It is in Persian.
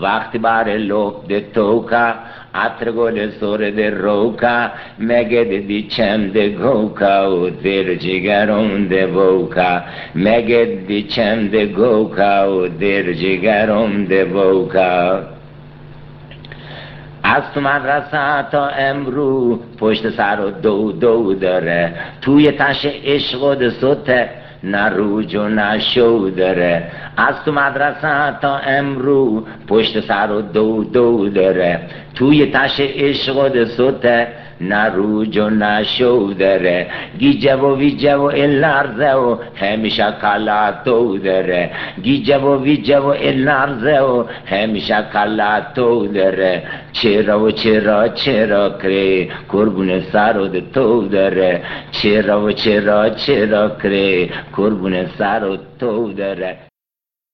وقتی بر لب توکا عطر گل سرد روکا مگه دی چند گوکا و در جگرم دبوکا مگه دی چند گوکا و در جگرم دبوکا از تو مدرسه تا امرو پشت سر و دو دو داره توی تش عشق و نه روج و نه شو داره از تو مدرسه تا امرو پشت سر و دو دو داره توی تش عشق و دسته نه روج و نه شو داره گیجه و ویجه و لرزه و همیشه کلاتو داره گیجه و ویجه و لرزه و همیشه کلاتو داره چرا و چرا چرا کره قربون سر تو داره چرا و چرا چرا کره قربون سر تو داره